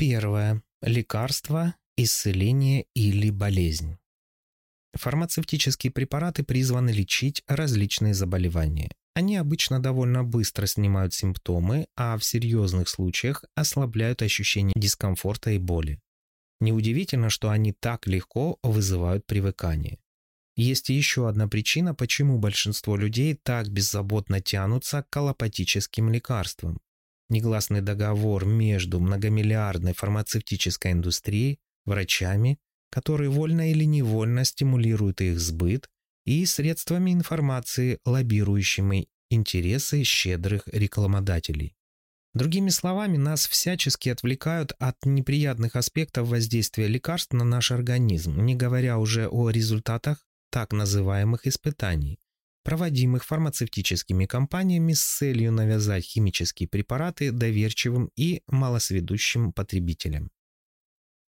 Первое. Лекарство, исцеление или болезнь. Фармацевтические препараты призваны лечить различные заболевания. Они обычно довольно быстро снимают симптомы, а в серьезных случаях ослабляют ощущение дискомфорта и боли. Неудивительно, что они так легко вызывают привыкание. Есть еще одна причина, почему большинство людей так беззаботно тянутся к колопатическим лекарствам негласный договор между многомиллиардной фармацевтической индустрией, врачами, которые вольно или невольно стимулируют их сбыт, и средствами информации, лоббирующими интересы щедрых рекламодателей. Другими словами, нас всячески отвлекают от неприятных аспектов воздействия лекарств на наш организм, не говоря уже о результатах так называемых испытаний, проводимых фармацевтическими компаниями с целью навязать химические препараты доверчивым и малосведущим потребителям.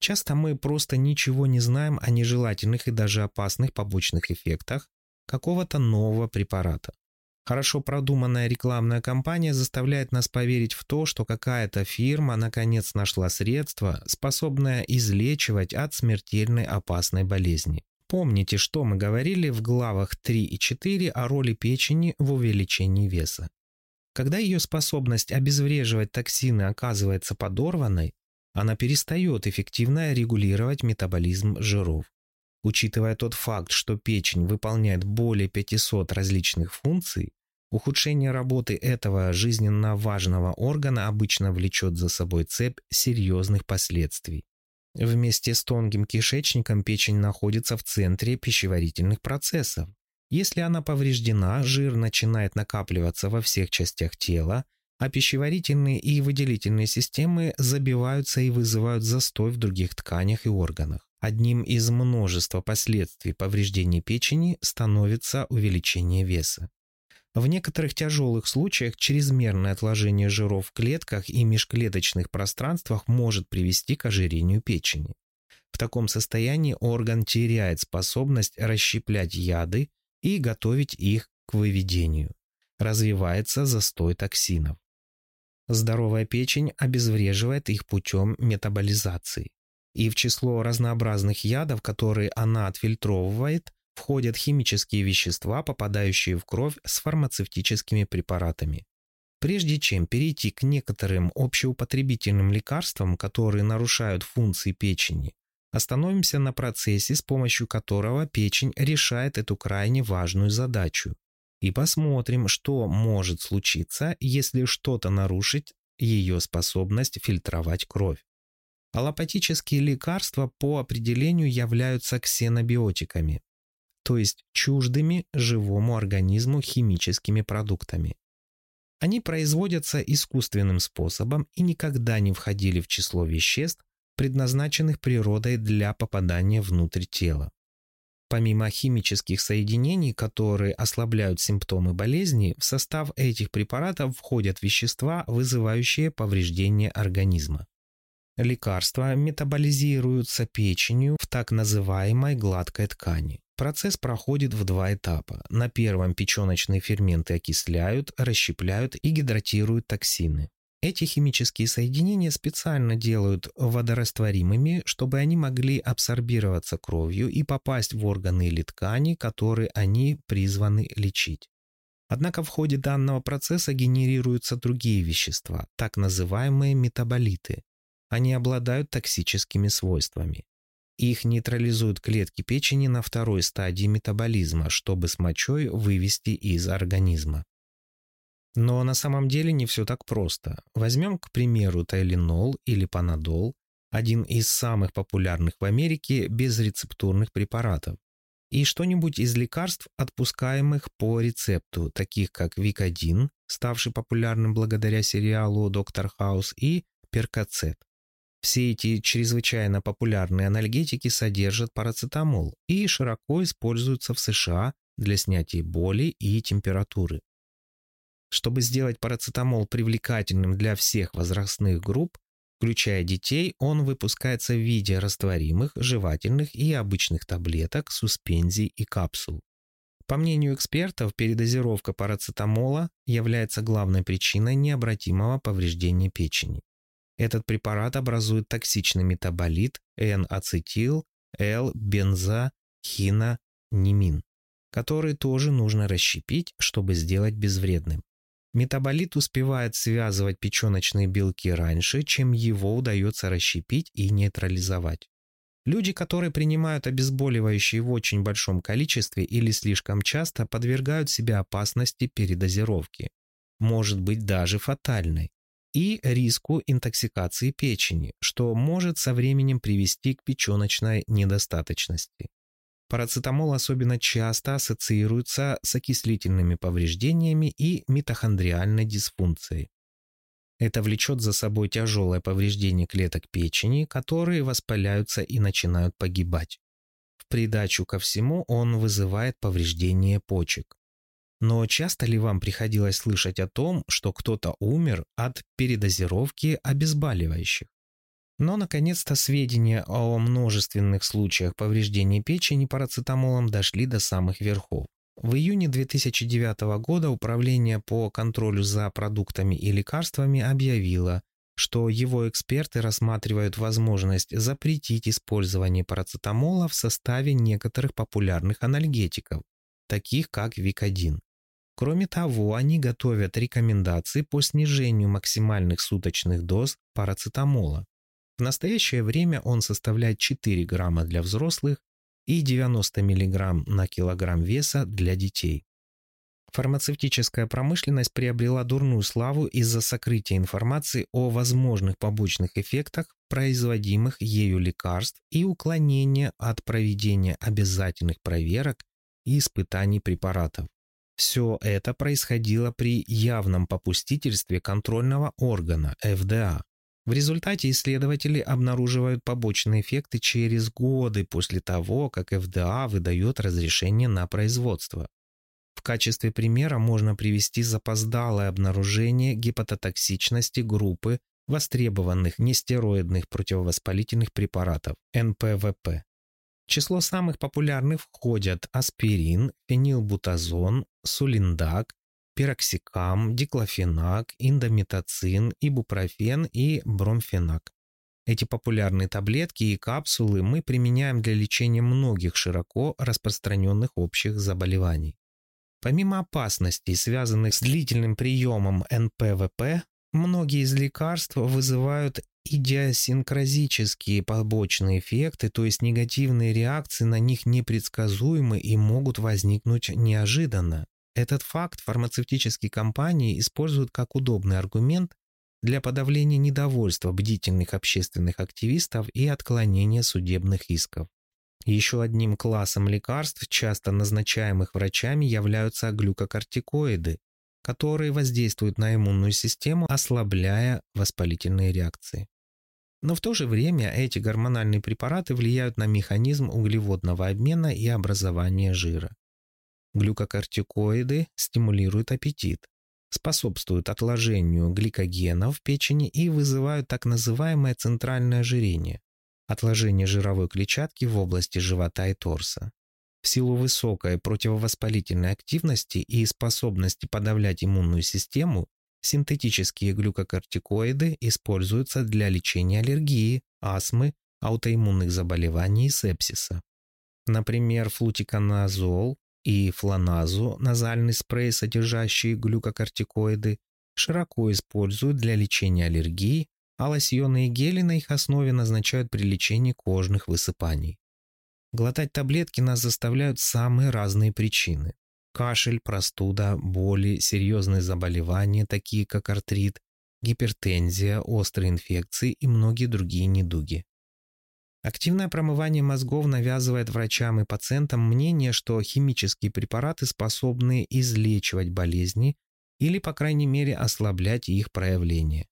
Часто мы просто ничего не знаем о нежелательных и даже опасных побочных эффектах какого-то нового препарата. Хорошо продуманная рекламная кампания заставляет нас поверить в то, что какая-то фирма наконец нашла средство, способное излечивать от смертельной опасной болезни. Помните, что мы говорили в главах 3 и 4 о роли печени в увеличении веса. Когда ее способность обезвреживать токсины оказывается подорванной, она перестает эффективно регулировать метаболизм жиров. Учитывая тот факт, что печень выполняет более 500 различных функций, ухудшение работы этого жизненно важного органа обычно влечет за собой цепь серьезных последствий. Вместе с тонким кишечником печень находится в центре пищеварительных процессов. Если она повреждена, жир начинает накапливаться во всех частях тела, а пищеварительные и выделительные системы забиваются и вызывают застой в других тканях и органах. Одним из множества последствий повреждений печени становится увеличение веса. В некоторых тяжелых случаях чрезмерное отложение жиров в клетках и межклеточных пространствах может привести к ожирению печени. В таком состоянии орган теряет способность расщеплять яды и готовить их к выведению. Развивается застой токсинов. Здоровая печень обезвреживает их путем метаболизации. И в число разнообразных ядов, которые она отфильтровывает, входят химические вещества, попадающие в кровь с фармацевтическими препаратами. Прежде чем перейти к некоторым общеупотребительным лекарствам, которые нарушают функции печени, остановимся на процессе, с помощью которого печень решает эту крайне важную задачу. И посмотрим, что может случиться, если что-то нарушить ее способность фильтровать кровь. Аллопатические лекарства по определению являются ксенобиотиками, то есть чуждыми живому организму химическими продуктами. Они производятся искусственным способом и никогда не входили в число веществ, предназначенных природой для попадания внутрь тела. Помимо химических соединений, которые ослабляют симптомы болезни, в состав этих препаратов входят вещества, вызывающие повреждение организма. Лекарства метаболизируются печенью в так называемой гладкой ткани. Процесс проходит в два этапа. На первом печеночные ферменты окисляют, расщепляют и гидратируют токсины. Эти химические соединения специально делают водорастворимыми, чтобы они могли абсорбироваться кровью и попасть в органы или ткани, которые они призваны лечить. Однако в ходе данного процесса генерируются другие вещества, так называемые метаболиты. Они обладают токсическими свойствами. Их нейтрализуют клетки печени на второй стадии метаболизма, чтобы с мочой вывести из организма. Но на самом деле не все так просто. Возьмем, к примеру, тайленол или панадол, один из самых популярных в Америке безрецептурных препаратов, и что-нибудь из лекарств, отпускаемых по рецепту, таких как Викодин, ставший популярным благодаря сериалу «Доктор Хаус» и Перкацет. Все эти чрезвычайно популярные анальгетики содержат парацетамол и широко используются в США для снятия боли и температуры. Чтобы сделать парацетамол привлекательным для всех возрастных групп, включая детей, он выпускается в виде растворимых, жевательных и обычных таблеток, суспензий и капсул. По мнению экспертов, передозировка парацетамола является главной причиной необратимого повреждения печени. Этот препарат образует токсичный метаболит N-ацетил L-бензохинонимин, который тоже нужно расщепить, чтобы сделать безвредным. Метаболит успевает связывать печеночные белки раньше, чем его удается расщепить и нейтрализовать. Люди, которые принимают обезболивающие в очень большом количестве или слишком часто, подвергают себя опасности передозировки, может быть даже фатальной и риску интоксикации печени, что может со временем привести к печеночной недостаточности. Парацетамол особенно часто ассоциируется с окислительными повреждениями и митохондриальной дисфункцией. Это влечет за собой тяжелое повреждение клеток печени, которые воспаляются и начинают погибать. В придачу ко всему он вызывает повреждение почек. Но часто ли вам приходилось слышать о том, что кто-то умер от передозировки обезболивающих? Но, наконец-то, сведения о множественных случаях повреждения печени парацетамолом дошли до самых верхов. В июне 2009 года Управление по контролю за продуктами и лекарствами объявило, что его эксперты рассматривают возможность запретить использование парацетамола в составе некоторых популярных анальгетиков, таких как Викодин. Кроме того, они готовят рекомендации по снижению максимальных суточных доз парацетамола. В настоящее время он составляет 4 грамма для взрослых и 90 мг на килограмм веса для детей. Фармацевтическая промышленность приобрела дурную славу из-за сокрытия информации о возможных побочных эффектах производимых ею лекарств и уклонения от проведения обязательных проверок и испытаний препаратов. Все это происходило при явном попустительстве контрольного органа ФДА. В результате исследователи обнаруживают побочные эффекты через годы после того, как ФДА выдает разрешение на производство. В качестве примера можно привести запоздалое обнаружение гепатотоксичности группы востребованных нестероидных противовоспалительных препаратов НПВП Число самых популярных входят аспирин, фенилбутазон, сулиндак, пироксикам, диклофенак, индометацин, ибупрофен и бромфенак. Эти популярные таблетки и капсулы мы применяем для лечения многих широко распространенных общих заболеваний. Помимо опасностей, связанных с длительным приемом НПВП, Многие из лекарств вызывают идиосинкразические побочные эффекты, то есть негативные реакции на них непредсказуемы и могут возникнуть неожиданно. Этот факт фармацевтические компании используют как удобный аргумент для подавления недовольства бдительных общественных активистов и отклонения судебных исков. Еще одним классом лекарств, часто назначаемых врачами, являются глюкокортикоиды, которые воздействуют на иммунную систему, ослабляя воспалительные реакции. Но в то же время эти гормональные препараты влияют на механизм углеводного обмена и образования жира. Глюкокортикоиды стимулируют аппетит, способствуют отложению гликогена в печени и вызывают так называемое центральное ожирение – отложение жировой клетчатки в области живота и торса. В силу высокой противовоспалительной активности и способности подавлять иммунную систему, синтетические глюкокортикоиды используются для лечения аллергии, астмы, аутоиммунных заболеваний и сепсиса. Например, флутиканазол и флоназу, назальный спрей, содержащий глюкокортикоиды, широко используют для лечения аллергии, а лосьоны и гели на их основе назначают при лечении кожных высыпаний. Глотать таблетки нас заставляют самые разные причины. Кашель, простуда, боли, серьезные заболевания, такие как артрит, гипертензия, острые инфекции и многие другие недуги. Активное промывание мозгов навязывает врачам и пациентам мнение, что химические препараты способны излечивать болезни или, по крайней мере, ослаблять их проявление.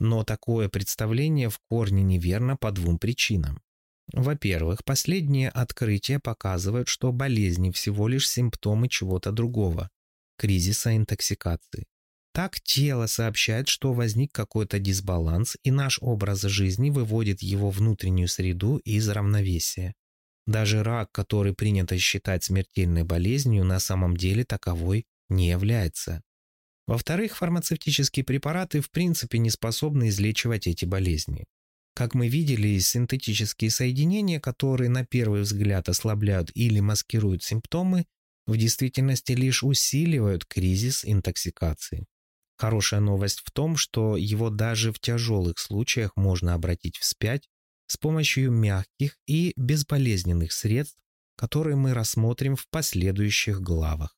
Но такое представление в корне неверно по двум причинам. Во-первых, последние открытия показывают, что болезни всего лишь симптомы чего-то другого – кризиса интоксикации. Так тело сообщает, что возник какой-то дисбаланс, и наш образ жизни выводит его внутреннюю среду из равновесия. Даже рак, который принято считать смертельной болезнью, на самом деле таковой не является. Во-вторых, фармацевтические препараты в принципе не способны излечивать эти болезни. Как мы видели, синтетические соединения, которые на первый взгляд ослабляют или маскируют симптомы, в действительности лишь усиливают кризис интоксикации. Хорошая новость в том, что его даже в тяжелых случаях можно обратить вспять с помощью мягких и безболезненных средств, которые мы рассмотрим в последующих главах.